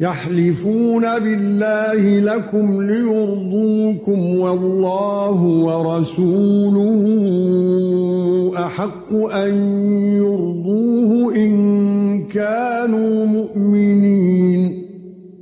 يحلفون بالله لكم ليرضوكم والله ورسوله أحق أن يرضوه إن كانوا مؤمنين.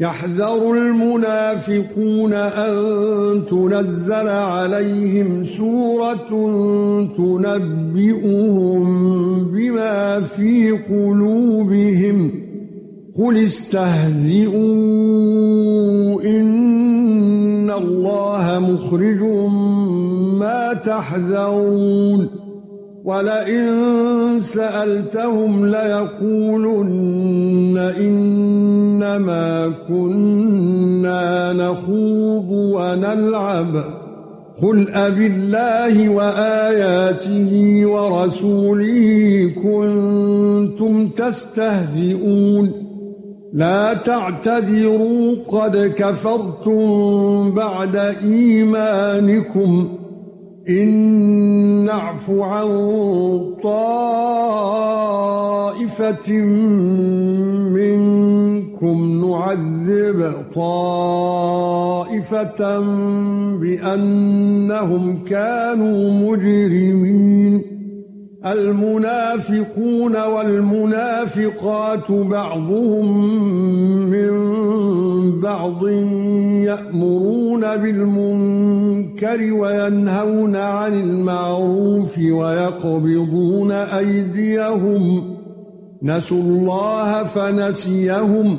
يحذر المنافقون أن تنزل عليهم سورة تنبئهم بما في قلوبهم. قل استهزئوا إن الله مخرج ما تحذرون. ولئن سألتهم ليقولن إنما كنا نخوض ونلعب. قل أبالله وآياته ورسوله كنتم تستهزئون. لا تعتذروا قد كفرتم بعد ايمانكم. ان نعف عن طائفه منكم نعذب طائفة بأنهم كانوا مجرمين. المنافقون والمنافقات بعضهم من بعض يأمرون بالمنكر وينهون عن المعروف ويقبضون أيديهم. نسوا الله فنسيهم.